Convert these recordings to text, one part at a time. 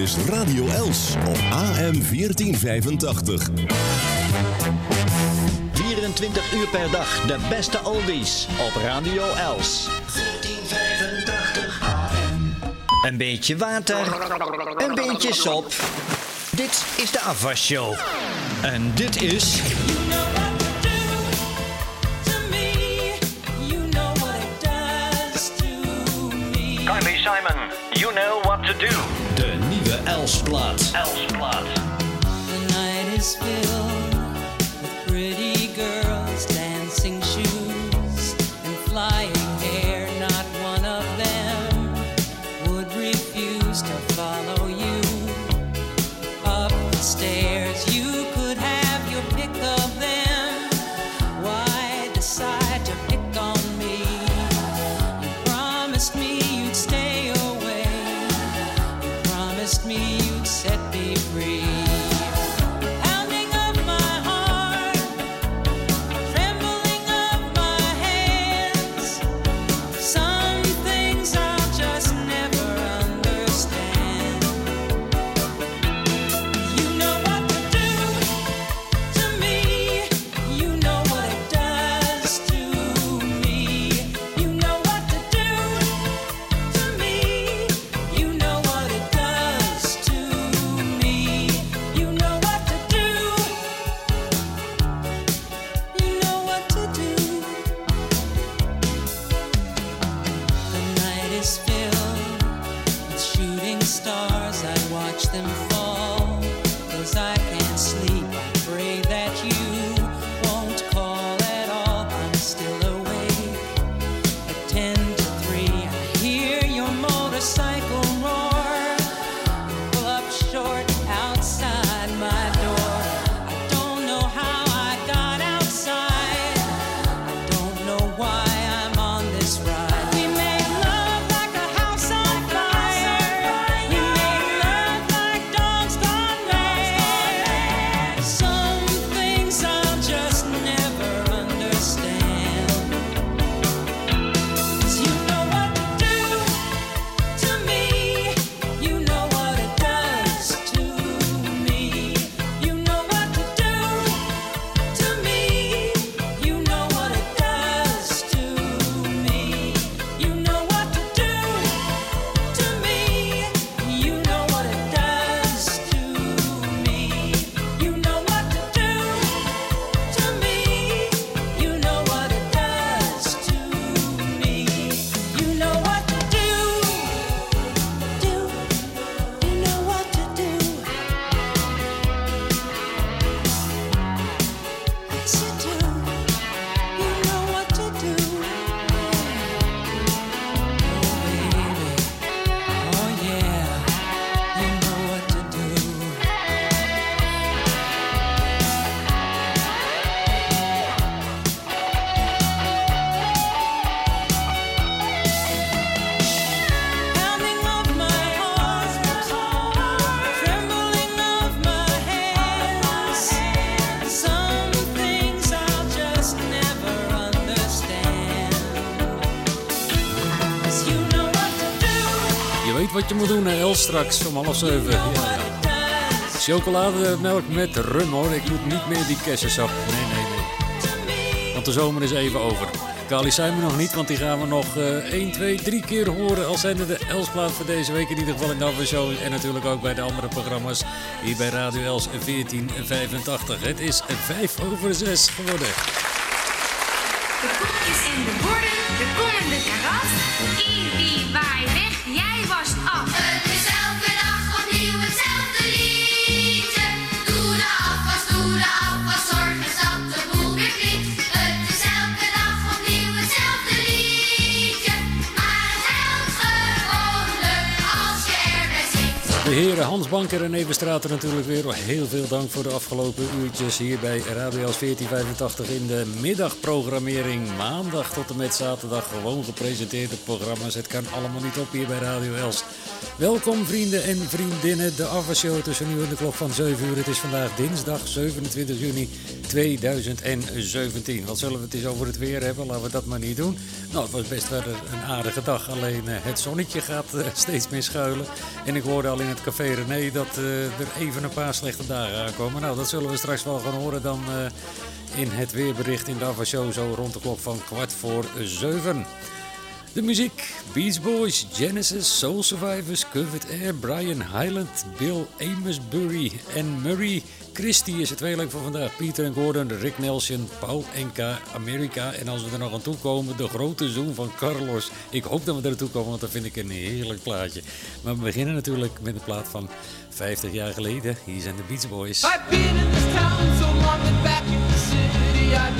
is Radio Els op AM 1485. 24 uur per dag de beste oldies op Radio Els. 1485 AM. Een beetje water, een beetje sop. Dit is de afwasshow. En dit is... nieuwe Elsplaat. Elsplaat. The night is filled them wat je moet doen, hè, El, straks om half zeven. Ja, ja. Chocolademelk met rum, hoor. Ik moet niet meer die kersensap. Nee, nee, nee. Want de zomer is even over. Kali zijn we nog niet, want die gaan we nog eh 1, 2, 3 keer horen. Als zijnde de Elsplaat voor deze week in ieder geval in de Show. En natuurlijk ook bij de andere programma's hier bij Radio Els 1485. Het is 5 over 6 geworden. De koekjes en de borden, en de karas. Ibi, waai weg, jij wast af. De heren Hans Banker en Even Straten natuurlijk weer. Heel veel dank voor de afgelopen uurtjes hier bij Radio Els 1485 in de middagprogrammering. Maandag tot en met zaterdag gewoon gepresenteerde programma's. Het kan allemaal niet op hier bij Radio Els. Welkom vrienden en vriendinnen. De afwasshow tussen nu en de klok van 7 uur. Het is vandaag dinsdag 27 juni 2017. Wat zullen we het eens over het weer hebben? Laten we dat maar niet doen. Nou, het was best wel een aardige dag. Alleen eh, het zonnetje gaat eh, steeds meer schuilen. En ik hoorde al in het Café René dat uh, er even een paar slechte dagen aankomen. Nou, dat zullen we straks wel gaan horen dan uh, in het weerbericht in de Ava Show zo rond de klok van kwart voor zeven. De muziek: Beach Boys, Genesis, Soul Survivors, Covered Air, Brian Hyland, Bill Amosbury en Murray. Christie is het tweeling van vandaag. Peter en Gordon, Rick Nelson, Paul Enka, Amerika. En als we er nog aan toe komen, de grote zoon van Carlos. Ik hoop dat we er naartoe komen, want dat vind ik een heerlijk plaatje. Maar we beginnen natuurlijk met een plaat van 50 jaar geleden. Hier zijn de Beach Boys. I've been in this town so long and back in the city.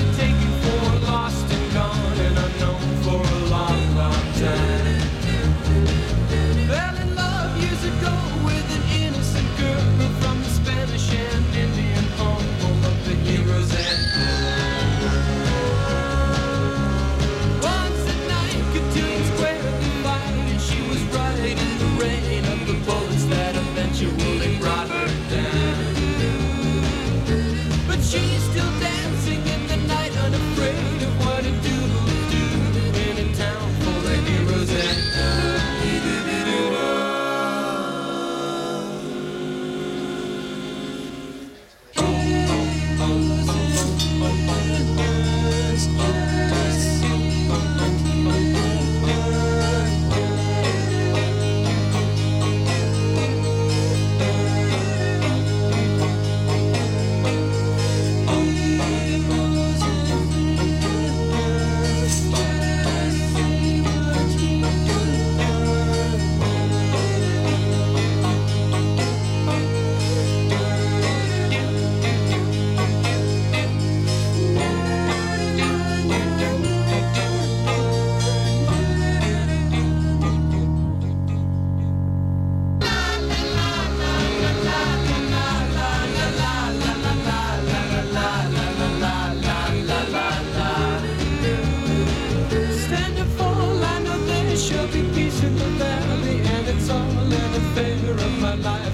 summer in the favor of my life.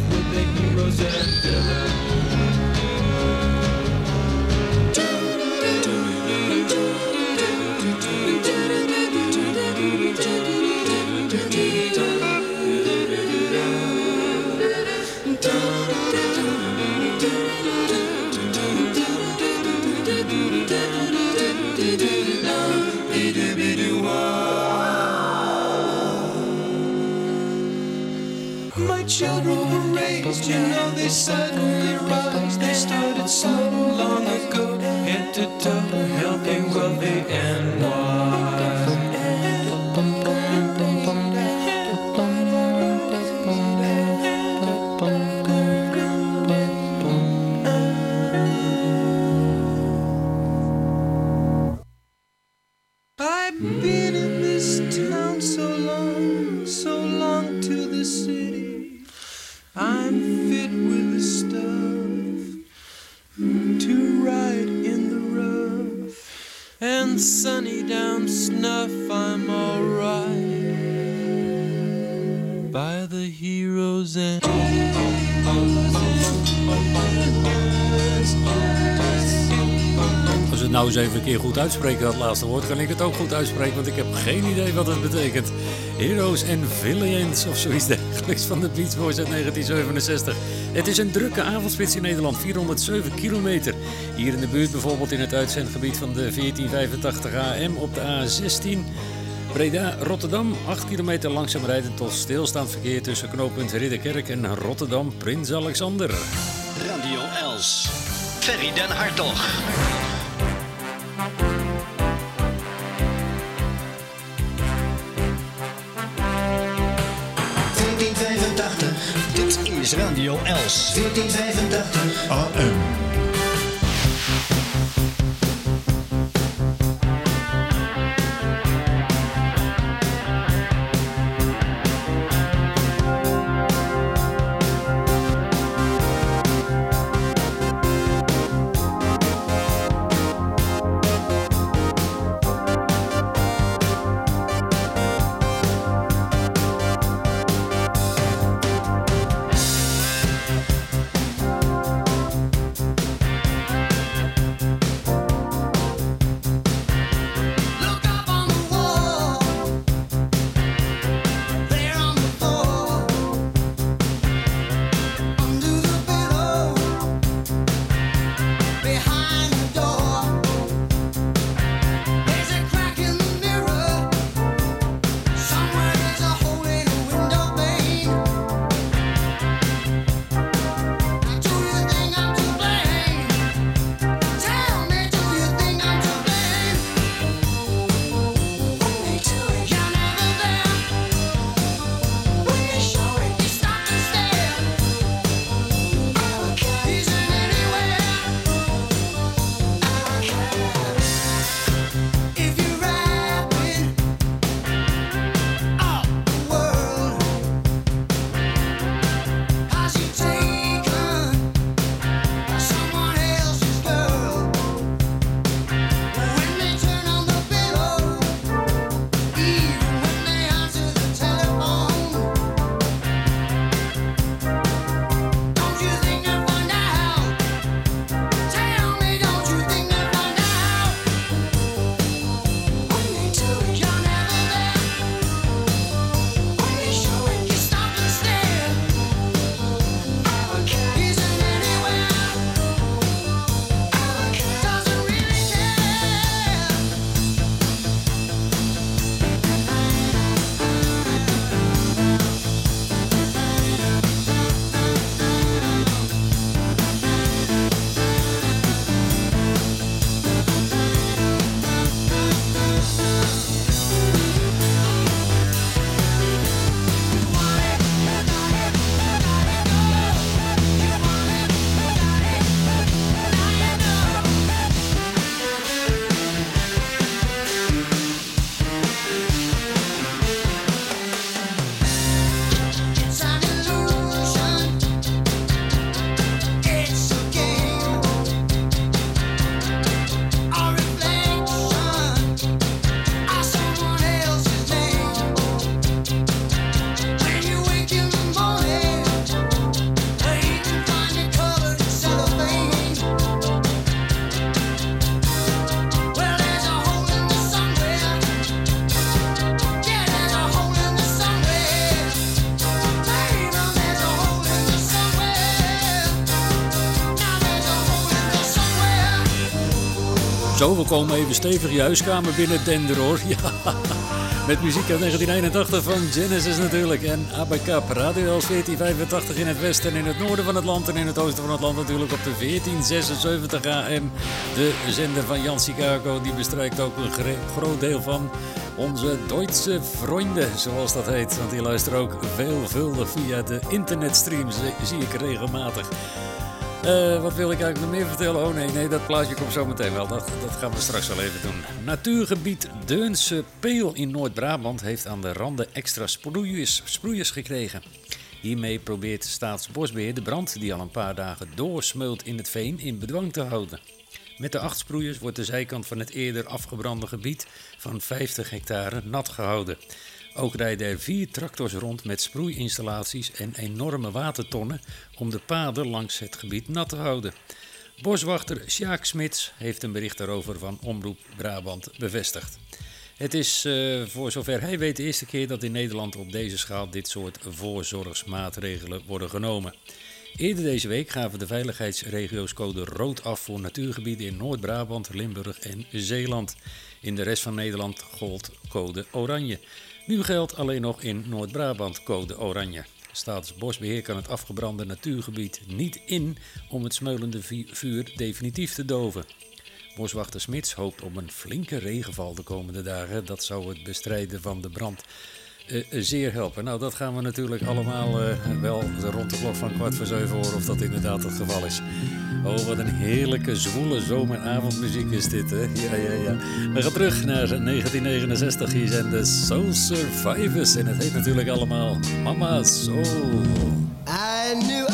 Uitspreken, dat laatste woord, kan ik het ook goed uitspreken, want ik heb geen idee wat het betekent. Heroes and Villains of zoiets dergelijks van de Beach Boys uit 1967. Het is een drukke avondspits in Nederland, 407 kilometer. Hier in de buurt bijvoorbeeld in het uitzendgebied van de 1485 AM op de A16. Breda-Rotterdam, 8 kilometer langzaam rijden tot stilstaand verkeer tussen knooppunt Ridderkerk en Rotterdam-Prins Alexander. Radio Els, Ferry den Hartog. Is Radio Els. 1485 AM. We komen even stevig je huiskamer binnen dender. Ja, met muziek uit 1981 van Genesis natuurlijk. En Abacap, Radio Els 1485 in het westen en in het noorden van het land. En in het oosten van het land natuurlijk op de 1476 AM. De zender van Jan Chicago, die bestrijkt ook een groot deel van onze Duitse vrienden, zoals dat heet. Want die luisteren ook veelvuldig via de internetstreams, zie ik regelmatig. Uh, wat wil ik eigenlijk nog meer vertellen? Oh nee, nee, dat plaatje komt zo meteen wel. Dat, dat gaan we straks wel even doen. Natuurgebied Deunse Peel in Noord-Brabant heeft aan de randen extra sproeiers, sproeiers gekregen. Hiermee probeert Staatsbosbeheer de brand die al een paar dagen doorsmeult in het veen in bedwang te houden. Met de acht sproeiers wordt de zijkant van het eerder afgebrande gebied van 50 hectare nat gehouden. Ook rijden er vier tractors rond met sproeiinstallaties en enorme watertonnen om de paden langs het gebied nat te houden. Boswachter Sjaak Smits heeft een bericht daarover van Omroep Brabant bevestigd. Het is uh, voor zover hij weet de eerste keer dat in Nederland op deze schaal dit soort voorzorgsmaatregelen worden genomen. Eerder deze week gaven de veiligheidsregio's code rood af voor natuurgebieden in Noord-Brabant, Limburg en Zeeland. In de rest van Nederland gold code oranje. Nu geldt alleen nog in Noord-Brabant code oranje. Staatsbosbeheer kan het afgebrande natuurgebied niet in om het smeulende vuur definitief te doven. Boswachter Smits hoopt op een flinke regenval de komende dagen. Dat zou het bestrijden van de brand uh, zeer helpen. Nou, dat gaan we natuurlijk allemaal uh, wel rond de klok van kwart voor zeven horen of dat inderdaad het geval is. Oh, wat een heerlijke, zwoele zomeravondmuziek is dit, hè? Ja, ja, ja. We gaan terug naar 1969. Hier zijn de Soul Survivors. En het heet natuurlijk allemaal Mama Soul. I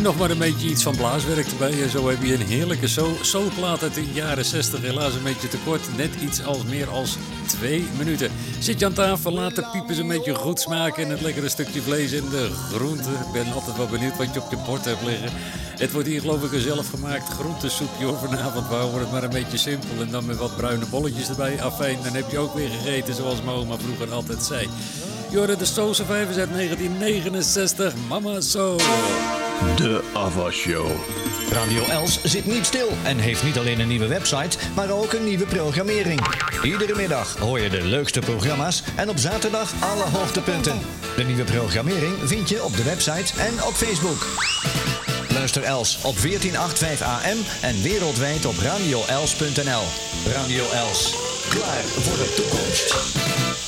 En nog maar een beetje iets van blaaswerk erbij. En zo heb je een heerlijke so- soulplaat uit de jaren 60. Helaas een beetje te kort. Net iets als meer als twee minuten. Zit je aan tafel, laat de piepers een beetje goed smaken. En het lekkere stukje vlees en de groenten. Ik ben altijd wel benieuwd wat je op je bord hebt liggen. Het wordt hier geloof ik een zelfgemaakt groentesoepje hoor vanavond. We houden het maar een beetje simpel. En dan met wat bruine bolletjes erbij. Afijn, dan heb je ook weer gegeten zoals mijn oma vroeger altijd zei. Je hoorde de Soul Survivors uit 1969. Mama Soul. De Ava Show. Radio Els zit niet stil en heeft niet alleen een nieuwe website, maar ook een nieuwe programmering. Iedere middag hoor je de leukste programma's en op zaterdag alle hoogtepunten. De nieuwe programmering vind je op de website en op Facebook. Luister Els op 1485 AM en wereldwijd op radioels.nl. Radio Els, klaar voor de toekomst.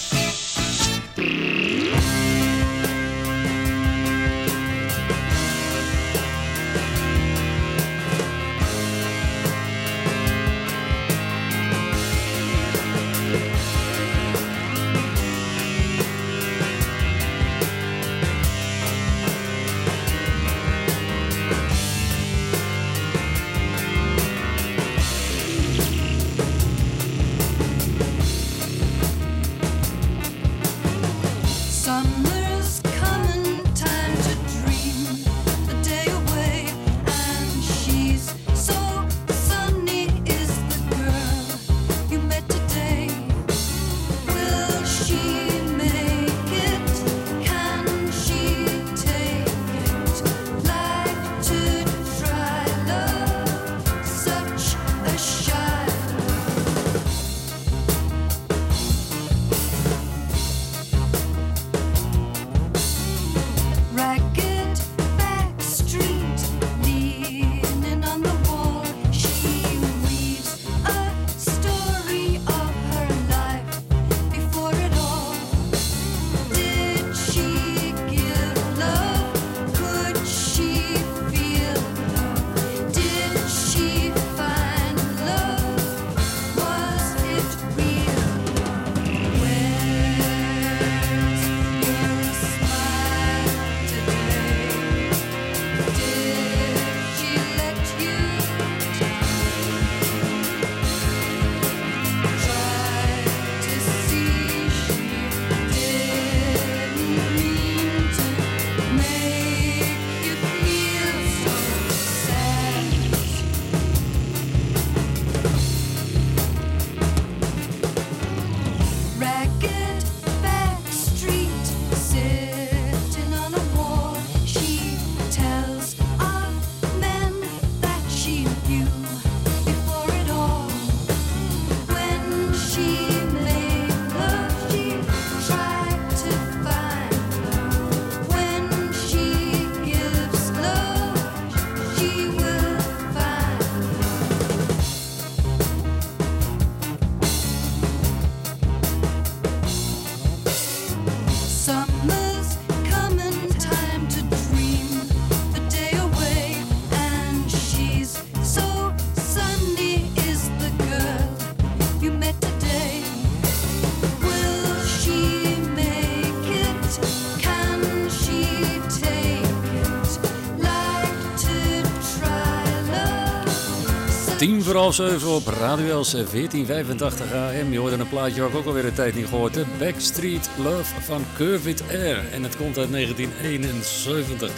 Tien voor half op Radio Els 1485 AM. Je hoorde een plaatje waar ik ook alweer een tijd niet gehoord heb. Backstreet Love van Curved Air. En het komt uit 1971.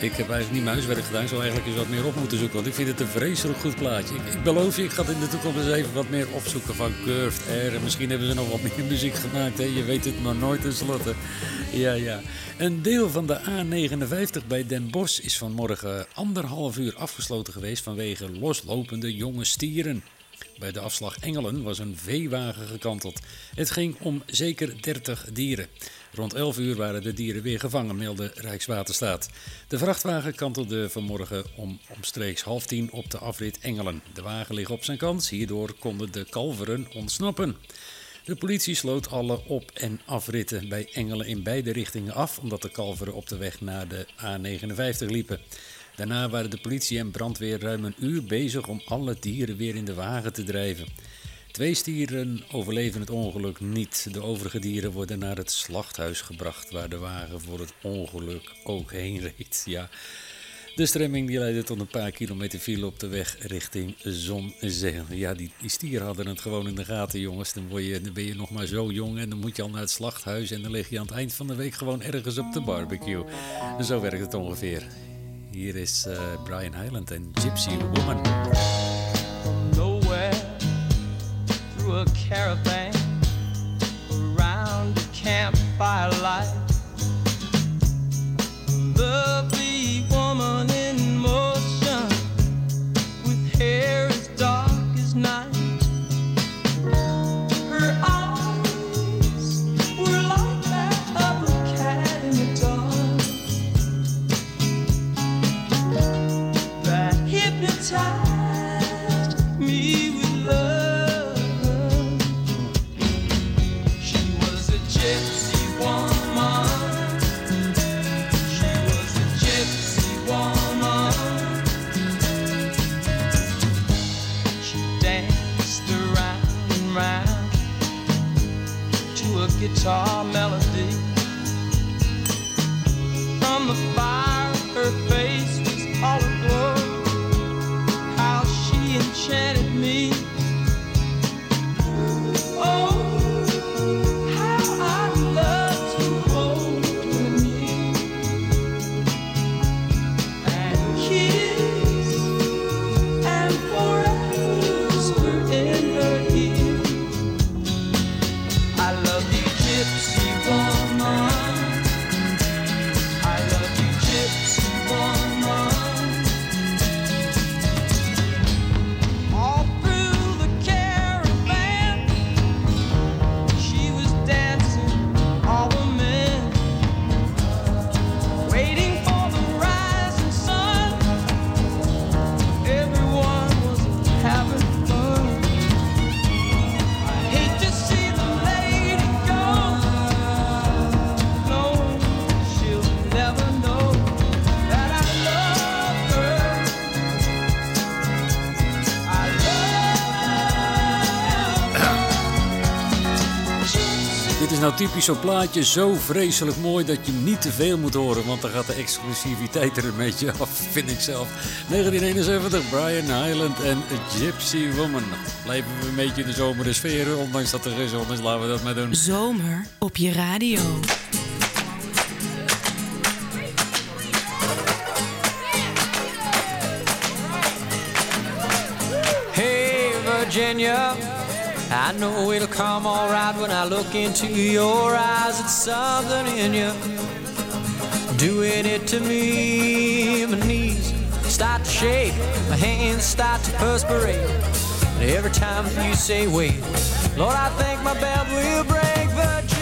Ik heb eigenlijk niet mijn huiswerk gedaan. Ik zou eigenlijk eens wat meer op moeten zoeken. Want ik vind het een vreselijk goed plaatje. Ik, beloof je, ik ga in de toekomst eens even wat meer opzoeken van Curved Air. En misschien hebben ze nog wat meer muziek gemaakt. Hè? Je weet het maar nooit tenslotte. Ja, ja. Een deel van de A59 bij Den Bosch is vanmorgen anderhalf uur afgesloten geweest vanwege loslopende jonge stieren. Bij de afslag Engelen was een veewagen gekanteld. Het ging om zeker 30 dieren. Rond 11 uur waren de dieren weer gevangen, meldde Rijkswaterstaat. De vrachtwagen kantelde vanmorgen om omstreeks half tien op de afrit Engelen. De wagen ligt op zijn kant, hierdoor konden de kalveren ontsnappen. De politie sloot alle op- en afritten bij Engelen in beide richtingen af, omdat de kalveren op de weg naar de A59 liepen. Daarna waren de politie en brandweer ruim een uur bezig om alle dieren weer in de wagen te drijven. Twee stieren overleven het ongeluk niet. De overige dieren worden naar het slachthuis gebracht, waar de wagen voor het ongeluk ook heen reed. Ja. De stremming die leidde tot een paar kilometer file op de weg richting Zonzee. Ja, die, stieren hadden het gewoon in de gaten, jongens. Dan, word je, dan ben je nog maar zo jong en dan moet je al naar het slachthuis... en dan lig je aan het eind van de week gewoon ergens op de barbecue. En zo werkt het ongeveer. Hier is uh, Brian Hyland en Gypsy Woman. Through a caravan around a campfire light. Lovely nou typisch zo'n plaatje zo vreselijk mooi dat je niet te veel moet horen. Want dan gaat de exclusiviteit er een beetje af, vind ik zelf. 1971, Brian Highland en A Gypsy Woman. Blijven we een beetje in de zomer de sfeer, ondanks dat er geen zon is. Laten we dat maar doen. Zomer op je radio. Hey, Virginia. I know it'll come alright when I look into your eyes. It's something in you doing it to me. My knees start to shake, my hands start to perspirate. And every time you say wait, Lord, I think my belt will break. Virginia,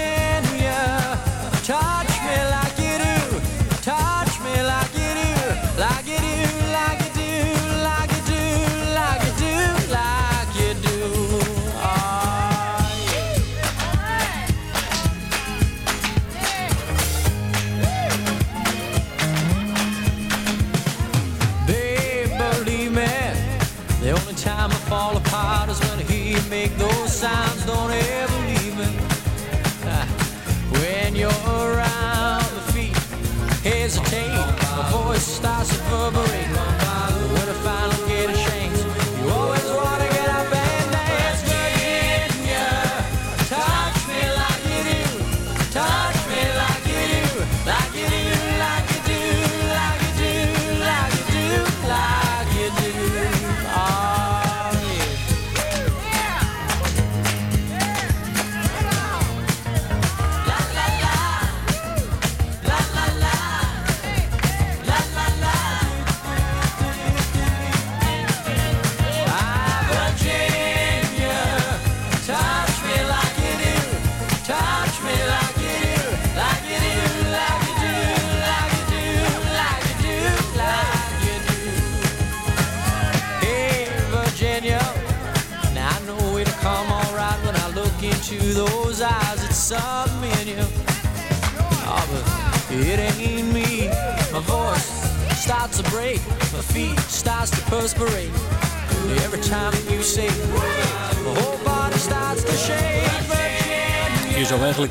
sounds.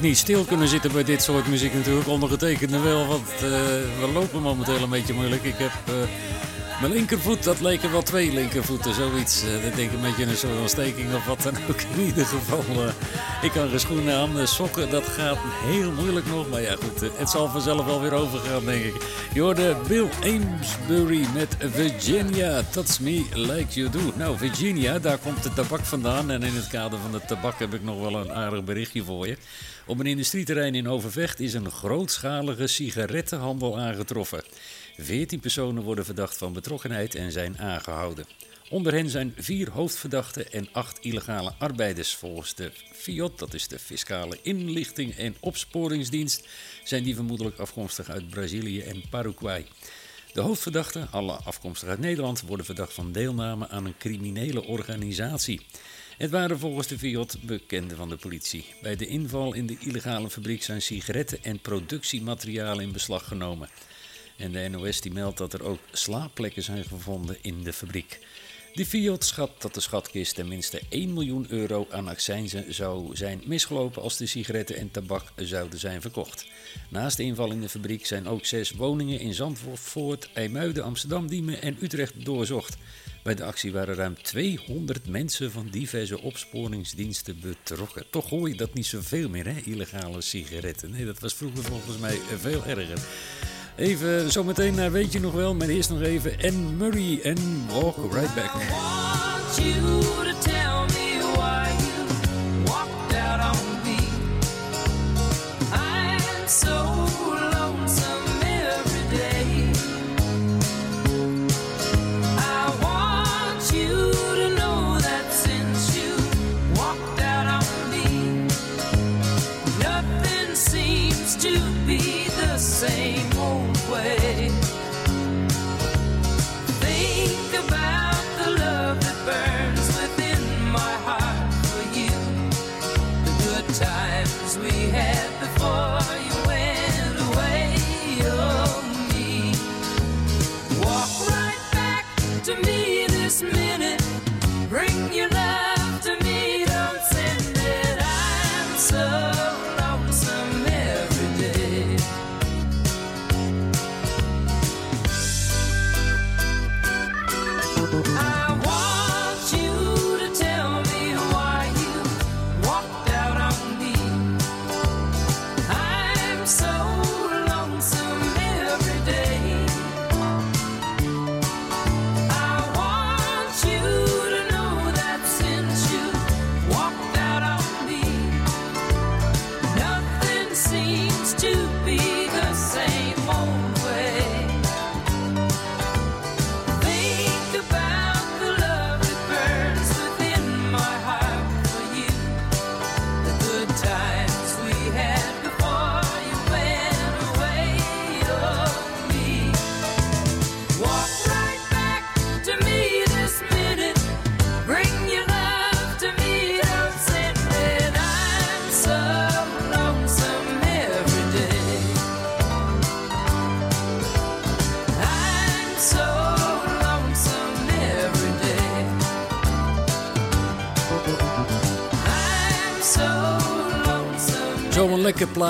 Niet stil kunnen zitten bij dit soort muziek natuurlijk. Ondergetekende wel, want eh, we lopen momenteel een beetje moeilijk. Ik heb eh, mijn linkervoet, dat leken wel twee linkervoeten, zoiets. Eh, dat denk ik een beetje een soort ontsteking of wat dan ook. In ieder geval, ik kan geen schoenen aan, eh, sokken, dat gaat heel moeilijk nog. Maar ja goed, het zal vanzelf wel weer overgaan denk ik. Je hoorde Bill Amesbury met Virginia, Touch Me Like You Do. Nou, Virginia, daar komt de tabak vandaan. En in het kader van de tabak heb ik nog wel een aardig berichtje voor je. Op een industrieterrein in Overvecht is een grootschalige sigarettenhandel aangetroffen. 14 personen worden verdacht van betrokkenheid en zijn aangehouden. Onder hen zijn vier hoofdverdachten en acht illegale arbeiders. Volgens de FIOD, dat is de Fiscale Inlichting en Opsporingsdienst, zijn die vermoedelijk afkomstig uit Brazilië en Paraguay. De hoofdverdachten, alle afkomstig uit Nederland, worden verdacht van deelname aan een criminele organisatie. Het waren volgens de FIOD bekenden van de politie. Bij de inval in de illegale fabriek zijn sigaretten en productiematerialen in beslag genomen. En de NOS die meldt dat er ook slaapplekken zijn gevonden in de fabriek. De Fiat schat dat de schatkist tenminste 1 miljoen euro aan accijnzen zou zijn misgelopen als de sigaretten en tabak zouden zijn verkocht. Naast de inval in de fabriek zijn ook zes woningen in Zandvoort, IJmuiden, Amsterdam, Diemen en Utrecht doorzocht. Bij de actie waren ruim 200 mensen van diverse opsporingsdiensten betrokken. Toch hoor je dat niet zoveel meer, hè? illegale sigaretten. Nee, dat was vroeger volgens mij veel erger. Even zometeen naar Weet je nog wel, maar eerst nog even Anne Murray en Walk Right Back.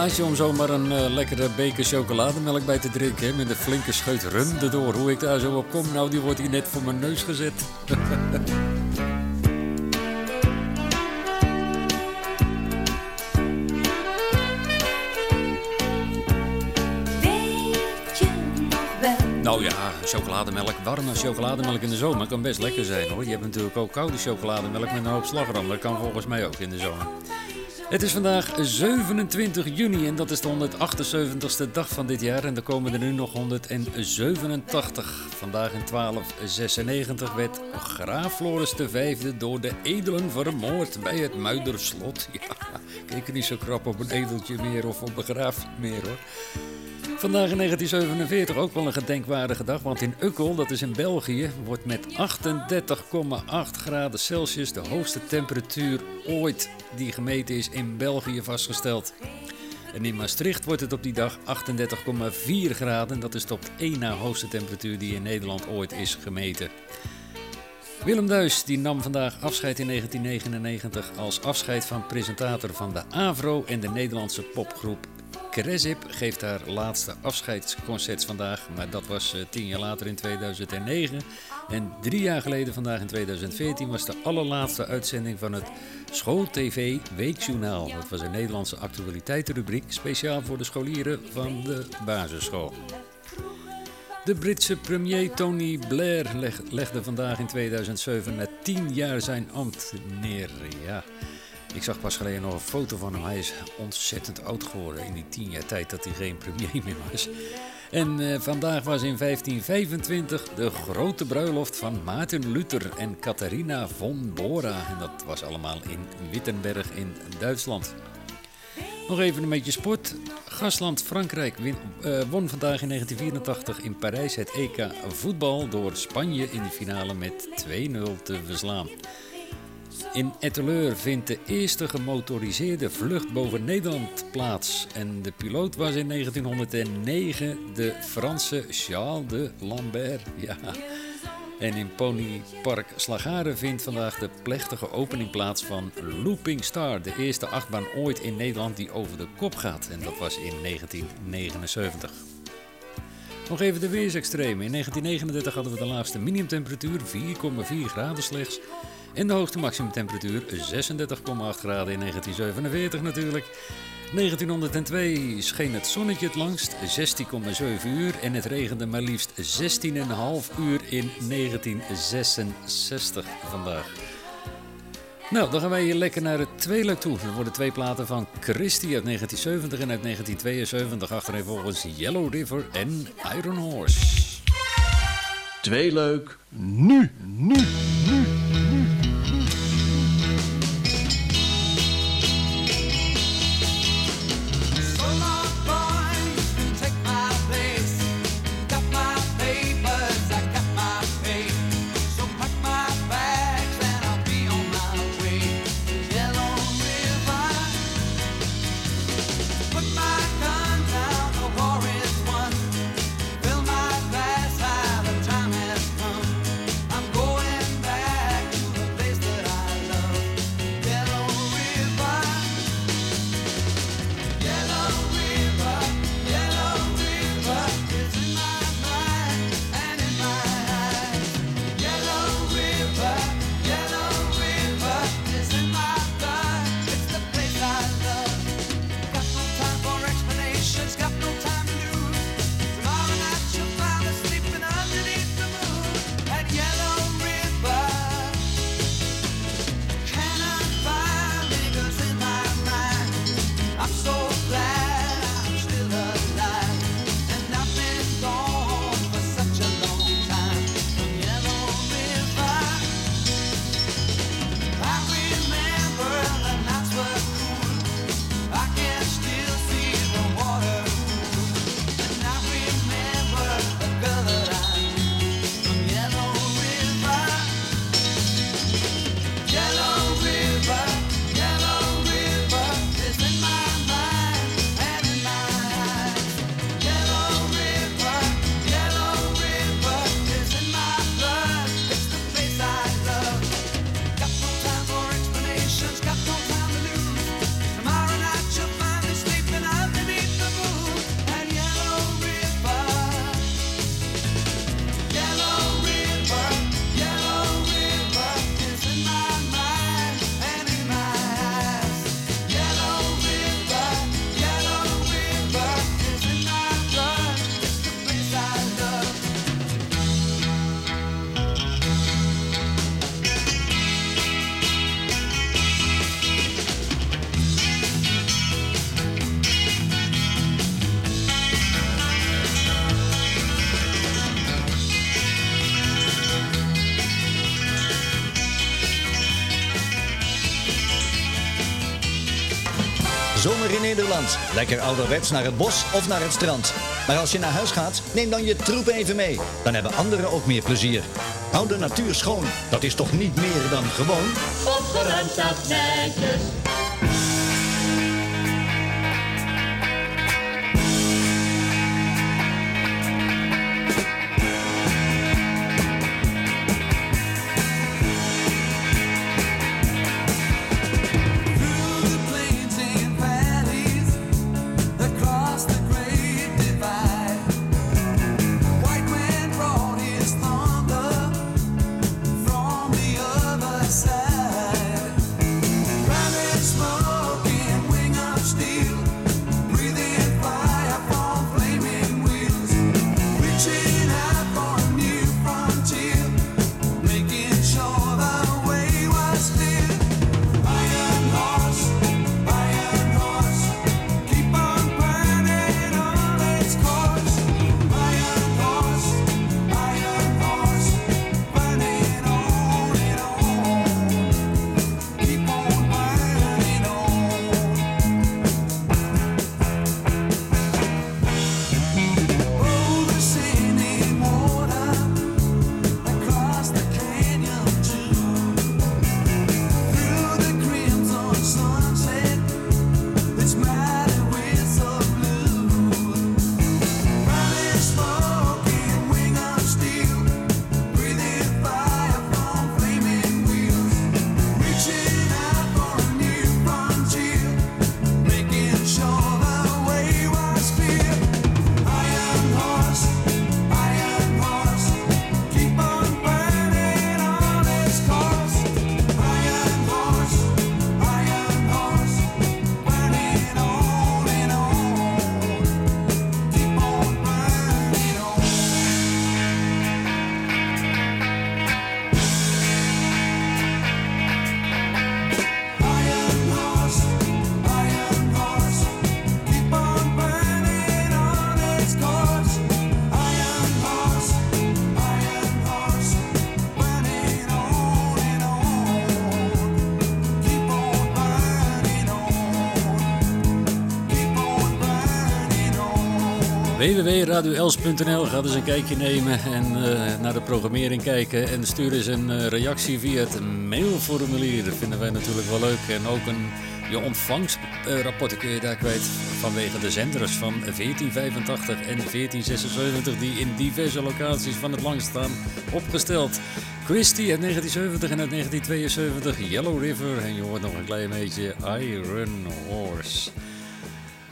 Plaatje om zomaar een eh, lekkere beker chocolademelk bij te drinken. Hè, met een flinke scheut rum erdoor. Hoe ik daar zo op kom, nou die wordt hier net voor mijn neus gezet. Nou ja, chocolademelk, warme chocolademelk in de zomer kan best lekker zijn hoor. Je hebt natuurlijk ook koude chocolademelk met een hoop slagroom. Dat kan volgens mij ook in de zomer. Het is vandaag 27 juni en dat is de 178ste dag van dit jaar. En er komen er nu nog 187. Vandaag in 1296 werd graaf Floris V door de edelen vermoord bij het Muiderslot. Ja, kijk niet zo krap op een edeltje meer of op een graaf meer hoor. Vandaag in 1947 ook wel een gedenkwaardige dag, want in Ukkel, dat is in België, wordt met 38,8 graden Celsius de hoogste temperatuur ooit die gemeten is in België vastgesteld. En in Maastricht wordt het op die dag 38,4 graden, dat is de op één na hoogste temperatuur die in Nederland ooit is gemeten. Willem Duis die nam vandaag afscheid in 1999 als afscheid van presentator van de AVRO en de Nederlandse popgroep Cresip geeft haar laatste afscheidsconcert vandaag, maar dat was eh, tien jaar later in 2009. En drie jaar geleden, vandaag in 2014, was de allerlaatste uitzending van het School TV Weekjournaal. Dat was een Nederlandse actualiteitenrubriek, speciaal voor de scholieren van de basisschool. De Britse premier Tony Blair leg- legde vandaag in 2007 na tien jaar zijn ambt neer. Ja, ik zag pas geleden nog een foto van hem. Hij is ontzettend oud geworden in die tien jaar tijd dat hij geen premier meer was. En eh, vandaag was in 1525 de grote bruiloft van Maarten Luther en Catharina von Bora. En dat was allemaal in Wittenberg in Duitsland. Nog even een beetje sport. Gastland Frankrijk eh, won vandaag in 1984 in Parijs het EK voetbal door Spanje in de finale met 2-0 te verslaan. In Etteleur vindt de eerste gemotoriseerde vlucht boven Nederland plaats. En de piloot was in 1909 de Franse Charles de Lambert. Ja. En in Ponypark Slagaren vindt vandaag de plechtige opening plaats van Looping Star. De eerste achtbaan ooit in Nederland die over de kop gaat. En dat was in 1979. Nog even de weersextremen. In 1939 hadden we de laagste minimumtemperatuur 4,4 graden slechts. En de hoogste maximumtemperatuur 36,8 graden in 1947 natuurlijk. 1902 scheen het zonnetje het langst, 16,7 uur. En het regende maar liefst 16,5 uur in 1966 vandaag. Nou, dan gaan wij hier lekker naar het tweeluik toe. Er worden twee platen van Christie uit 1970 en uit 1972. Achterin volgens Yellow River en Iron Horse. Tweeleuk, nu, nu, Lekker ouderwets naar het bos of naar het strand. Maar als je naar huis gaat, neem dan je troep even mee. Dan hebben anderen ook meer plezier. Hou de natuur schoon, dat is toch niet meer dan gewoon? Opgeruimd. www.radioels.nl. Ga dus een kijkje nemen en eh, naar de programmering kijken. En stuur eens een eh, reactie via het mailformulier. Dat vinden wij natuurlijk wel leuk. En ook een, je ontvangstrapporten kun je daar kwijt vanwege de zenders van 1485 en 1476 die in diverse locaties van het land staan opgesteld. Christie uit 1970 en uit 1972 Yellow River en je hoort nog een klein beetje Iron Horse.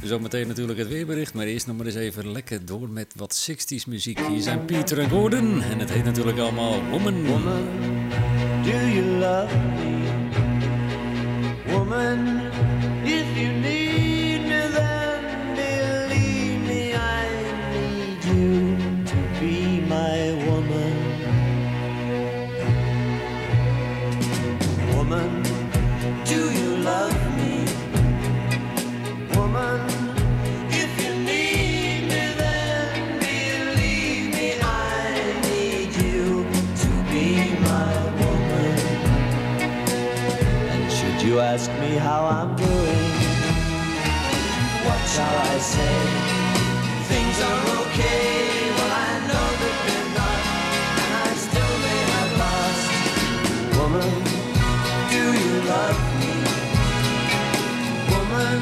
Zometeen natuurlijk het weerbericht, maar eerst nog maar eens even lekker door met wat 60s muziek. Hier zijn Peter en Gordon en het heet natuurlijk allemaal Woman. Woman, do you love me? Woman, if you how I'm doing, what shall I say? Things are okay, well I know that they're not, and I still may have lost. Woman, do you love me? Woman,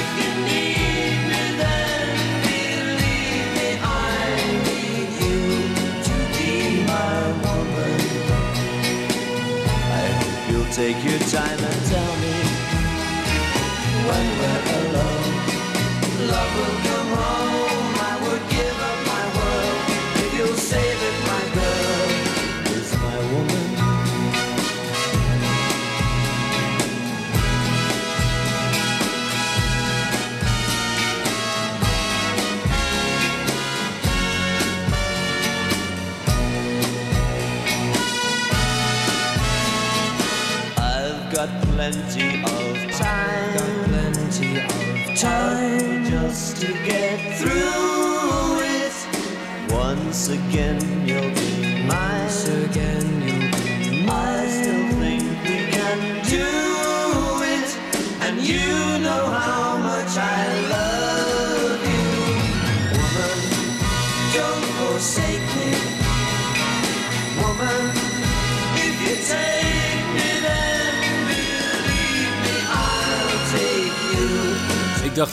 if you need me, then believe me, I need you to be my woman. I hope you'll take your time Love will come home.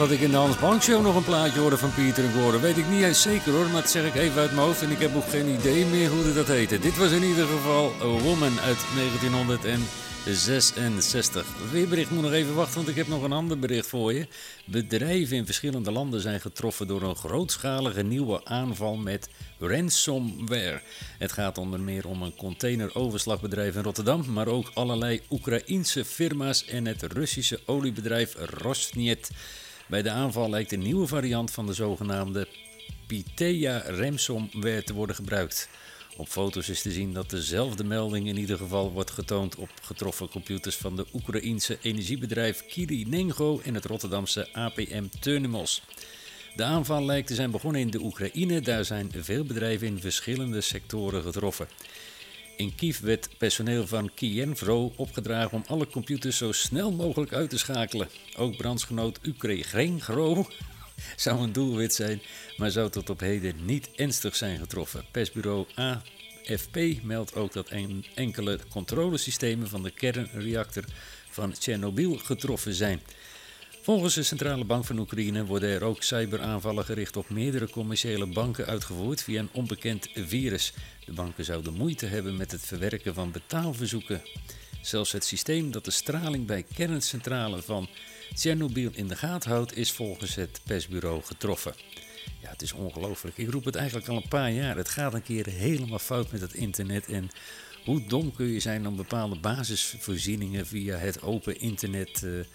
Dat ik in de Hans Bank Show nog een plaatje hoorde van Pieter en Gordon. Weet ik niet eens zeker hoor, maar dat zeg ik even uit mijn hoofd. En ik heb ook geen idee meer hoe dat heette. Dit was in ieder geval A Woman uit 1966. Weerbericht moet nog even wachten, want ik heb nog een ander bericht voor je. Bedrijven in verschillende landen zijn getroffen door een grootschalige nieuwe aanval met ransomware. Het gaat onder meer om een containeroverslagbedrijf in Rotterdam, maar ook allerlei Oekraïense firma's en het Russische oliebedrijf Rosneft. Bij de aanval lijkt een nieuwe variant van de zogenaamde Pitea ransomware te worden gebruikt. Op foto's is te zien dat dezelfde melding in ieder geval wordt getoond op getroffen computers van de Oekraïense energiebedrijf Kirinengo en het Rotterdamse APM Turnemos. De aanval lijkt te zijn begonnen in de Oekraïne. Daar zijn veel bedrijven in verschillende sectoren getroffen. In Kiev werd personeel van Kienvro opgedragen om alle computers zo snel mogelijk uit te schakelen. Ook brandsgenoot Ukrengro zou een doelwit zijn, maar zou tot op heden niet ernstig zijn getroffen. Persbureau AFP meldt ook dat en- enkele controlesystemen van de kernreactor van Tsjernobyl getroffen zijn. Volgens de Centrale Bank van Oekraïne worden er ook cyberaanvallen gericht op meerdere commerciële banken uitgevoerd via een onbekend virus. De banken zouden moeite hebben met het verwerken van betaalverzoeken. Zelfs het systeem dat de straling bij kerncentrale van Tsjernobyl in de gaten houdt, is volgens het persbureau getroffen. Ja, het is ongelooflijk. Ik roep het eigenlijk al een paar jaar. Het gaat een keer helemaal fout met het internet. En hoe dom kun je zijn om bepaalde basisvoorzieningen via het open internet de-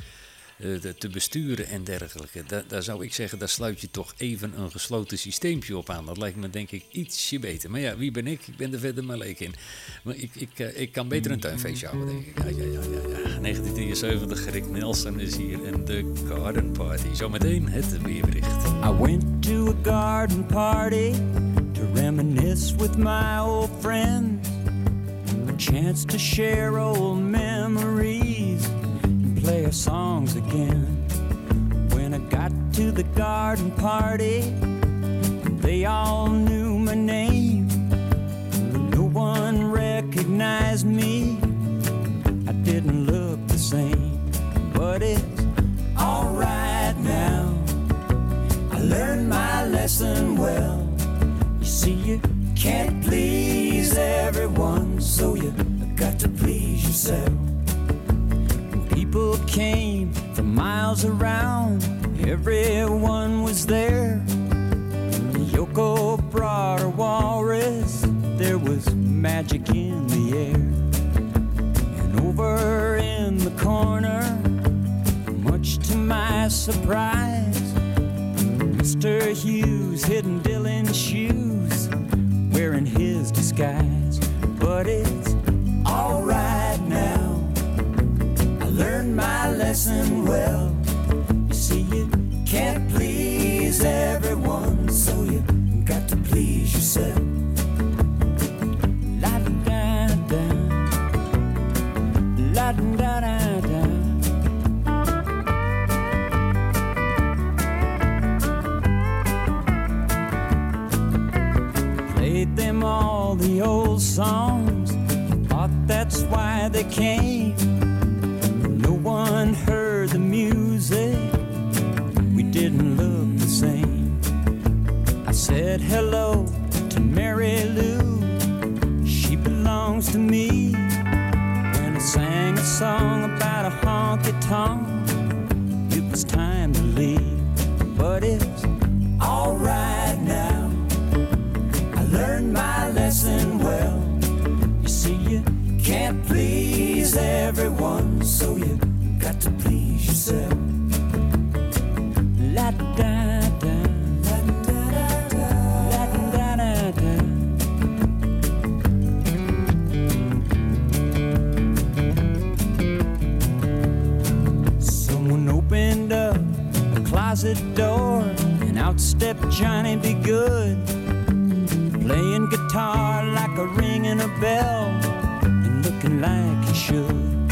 te besturen en dergelijke. Da- daar zou ik zeggen, daar sluit je toch even een gesloten systeempje op aan. Dat lijkt me denk ik ietsje beter. Maar ja, wie ben ik? Ik ben er verder maar leek in. Maar ik, ik, eh, ik kan beter een tuinfeestje houden, denk ik. Ja, ja, ja, ja, ja. 1973, Rick Nelson is hier en de Garden Party. Zometeen het weerbericht. I went to a garden party to reminisce with my old friends. A chance to share old memories play our songs again. When I got to the garden party, they all knew my name. No one recognized me. I didn't look the same, but it's alright now. I learned my lesson well. You see, you can't please everyone, so you got to please yourself. People came from miles around, everyone was there. Yoko brought a walrus, there was magic in the air. And over in the corner, much to my surprise, Mr. Hughes hidden Dylan's shoes, wearing his disguise. But it's my lesson well. You see, you can't please everyone, so you got to please yourself. La da da la da da da. played them all the old songs. Thought that's why they came. Hello to Mary Lou. She belongs to me. When I sang a song about a honky tonk, it was time to leave. But it's alright now. I learned my lesson well. You see, you can't please everyone, so you got to please yourself. La da closet door, and out stepped Johnny Be Good playing guitar like a ring ringing a bell and looking like he should.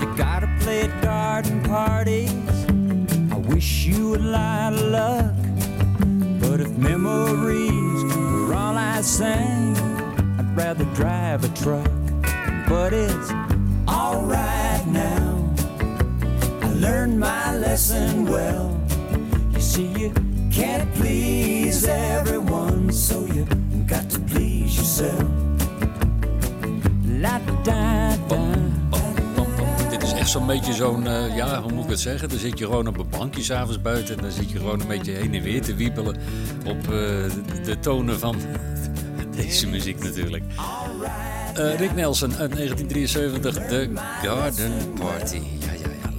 You gotta play at garden parties. I wish you would lot of luck. But if memories were all I sang, I'd rather drive a truck. But it's alright learned my lesson well. You see, you can't please everyone, so you got to please yourself. La da da. Dit is echt zo'n beetje zo'n, eh, ja, hoe moet ik het zeggen? Dan zit je gewoon op een bankje s'avonds buiten en dan zit je gewoon een beetje heen en weer te wiebelen op eh, de, de tonen van deze muziek natuurlijk. Eh, Rick Nelson uit 1973, The Garden Party.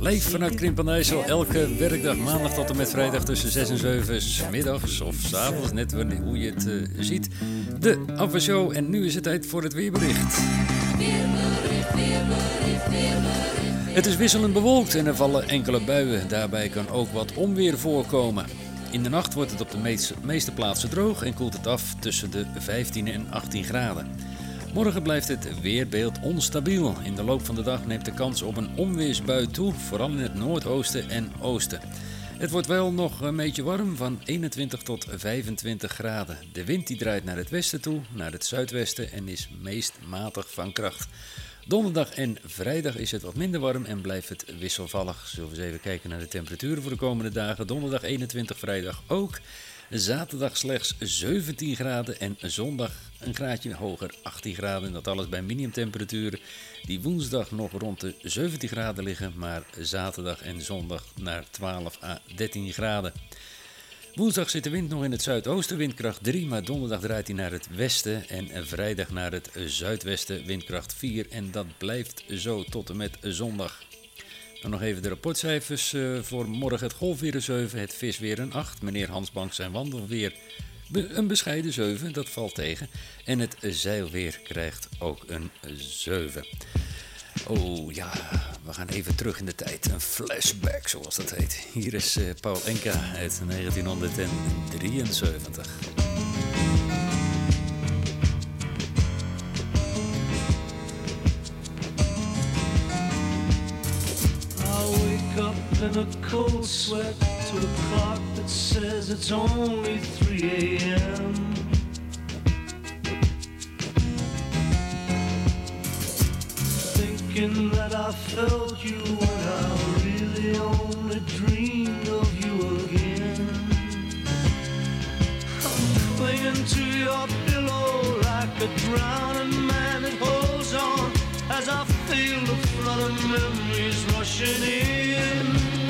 Leef vanuit Krimpenijssel elke werkdag maandag tot en met vrijdag tussen 6 en 7 's middags of 's avonds, net hoe je het eh, ziet. De Afwashow en nu is het tijd voor het weerbericht. Het is wisselend bewolkt en er vallen enkele buien. Daarbij kan ook wat onweer voorkomen. In de nacht wordt het op de meeste, meeste plaatsen droog en koelt het af tussen de 15 en 18 graden. Morgen blijft het weerbeeld onstabiel. In de loop van de dag neemt de kans op een onweersbui toe, vooral in het noordoosten en oosten. Het wordt wel nog een beetje warm, van 21 tot 25 graden. De wind die draait naar het westen toe, naar het zuidwesten en is meest matig van kracht. Donderdag en vrijdag is het wat minder warm en blijft het wisselvallig. Zullen we eens even kijken naar de temperaturen voor de komende dagen. Donderdag 21, vrijdag ook. Zaterdag slechts 17 graden en zondag een graadje hoger, 18 graden. En dat alles bij minimumtemperaturen die woensdag nog rond de 17 graden liggen, maar zaterdag en zondag naar 12 à 13 graden. Woensdag zit de wind nog in het zuidoosten, windkracht 3, maar donderdag draait hij naar het westen en vrijdag naar het zuidwesten, windkracht 4. En dat blijft zo tot en met zondag. Dan nog even de rapportcijfers eh, voor morgen. Het golfweer een 7, het visweer een 8. Meneer Hansbank zijn wandelweer een bescheiden 7, dat valt tegen. En het zeilweer krijgt ook een 7. Oh ja, we gaan even terug in de tijd. Een flashback, zoals dat heet. Hier is eh, Paul Enka uit 1973. In a cold sweat to a clock that says it's only 3 a.m. Thinking that I felt you when I really only dreamed of you again. I'm clinging to your pillow like a drowning man holds on as I feel the flood of memories rushing in.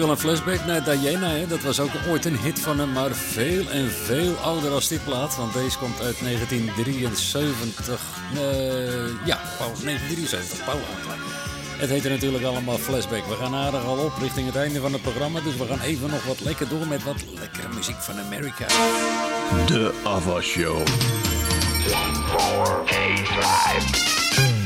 wel een flashback naar Diana. Hè? Dat was ook ooit een hit van hem, maar veel en veel ouder als dit plaat. Want deze komt uit 1973. Uh, eh, ja, 1973, Paula. Het heette natuurlijk allemaal flashback. We gaan aardig al op richting het einde van het programma. Dus we gaan even nog wat lekker door met wat lekkere muziek van Amerika. De Ava Show. 4, 8, 5.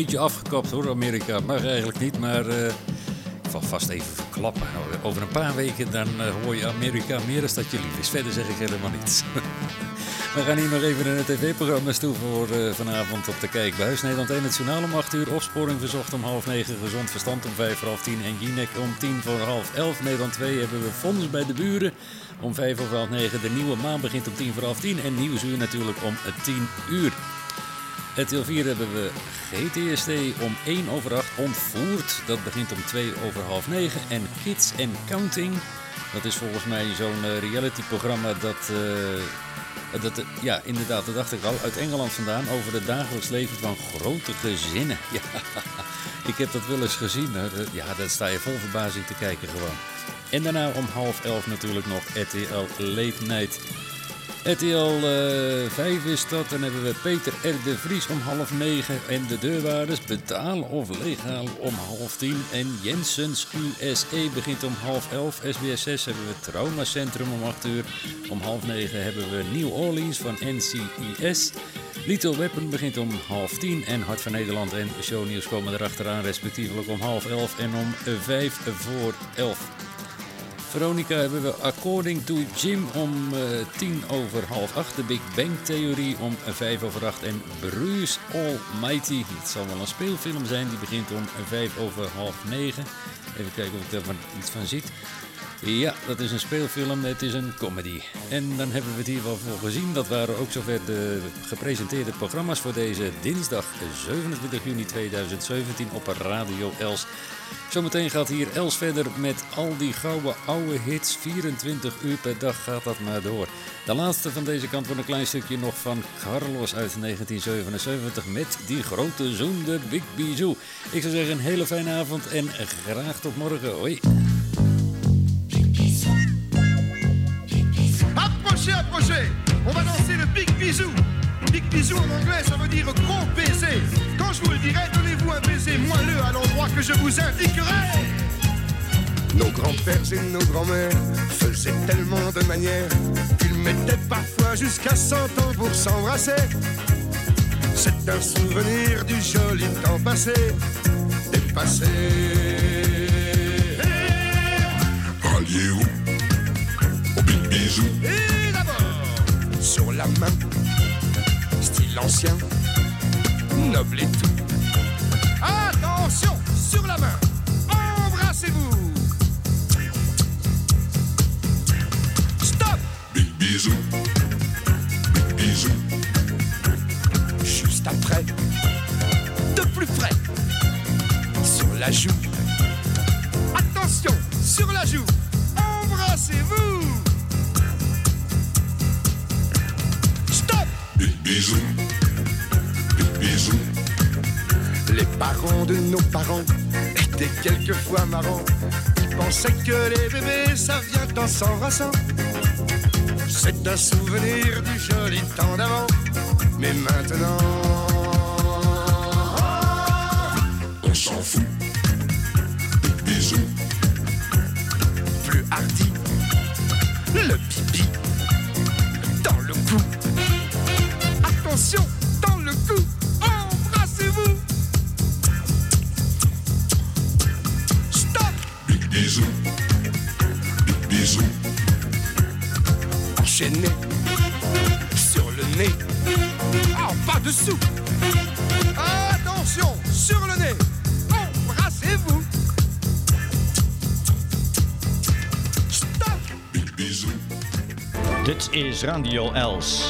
Beetje afgekapt hoor, Amerika. Mag eigenlijk niet, maar eh, ik zal vast even verklappen. Over een paar weken dan eh, hoor je Amerika meer dan dat je lief is. Verder zeg ik helemaal niets. We gaan hier nog even naar de tv-programma's toe voor eh, vanavond op de kijkbuis. Nederland 1 het journaal om 8 uur. Opsporing verzocht om half 9. Gezond verstand om 5 voor half 10. En Jinek om 10 voor half 11. Nederland 2 hebben we Fonds bij de buren. Om 5 over half 9. De nieuwe maan begint om 10 voor half 10. En Nieuwsuur natuurlijk om 10 uur. RTL 4 hebben we GTST om 1 over 8 ontvoerd. Dat begint om 2 over half 9. En Kids and Counting. Dat is volgens mij zo'n eh, reality-programma dat, eh, dat, eh, ja, inderdaad, dat dacht ik al, uit Engeland vandaan over het dagelijks leven van grote gezinnen. Ja, ik heb dat wel eens gezien. Ja, daar sta je vol verbazing te kijken gewoon. En daarna om half 11 natuurlijk nog RTL Late Night. RTL eh 5 is dat. Dan hebben we Peter R. de Vries om half 9. En de deurwaarders betalen of legaal om half 10. En Jensens USA begint om half 11. SBS 6 hebben we Traumacentrum om 8 uur. Om half 9 hebben we New Orleans van NCIS. Little Weapon begint om half 10. En Hart van Nederland en Shownieuws komen erachteraan. Respectievelijk om half 11 en om 5 voor 11. Veronica hebben we According to Jim om eh, tien over half acht. De Big Bang Theorie om vijf over acht. En Bruce Almighty, het zal wel een speelfilm zijn, die begint om vijf over half negen. Even kijken of ik daar van- iets van ziet. Ja, dat is een speelfilm, het is een comedy. En dan hebben we het hier wel voor gezien. Dat waren ook zover de gepresenteerde programma's voor deze dinsdag 27 juni 2017 op Radio Els. Zometeen gaat hier Els verder met al die gouden oude hits. 24 uur per dag gaat dat maar door. De laatste van deze kant wordt een klein stukje nog van Carlos uit 1977 met die grote zoen, de Big Bijou. Ik zou zeggen een hele fijne avond en graag tot morgen. Hoi. Approchez, approchez On va danser le Big Bisou Big Bisou en anglais ça veut dire gros baiser Quand je vous le dirai, donnez-vous un baiser moelleux à l'endroit que je vous indiquerai Nos grands-pères et nos grands-mères faisaient tellement de manières qu'ils mettaient parfois jusqu'à 100 ans pour s'embrasser. C'est un souvenir du joli temps passé, dépassé. Alliez-vous Et d'abord, sur la main, style ancien, noble et tout. Attention, sur la main, embrassez-vous. Stop Big Bisou Big Bisou Juste après, de plus près, sur la joue. Attention, sur la joue, embrassez-vous. Big Bisou Big Bisou Les parents de nos parents étaient quelquefois marrants. Ils pensaient que les bébés, ça vient en s'embrassant. C'est un souvenir du joli temps d'avant. Mais maintenant, On s'en fout Radio Els.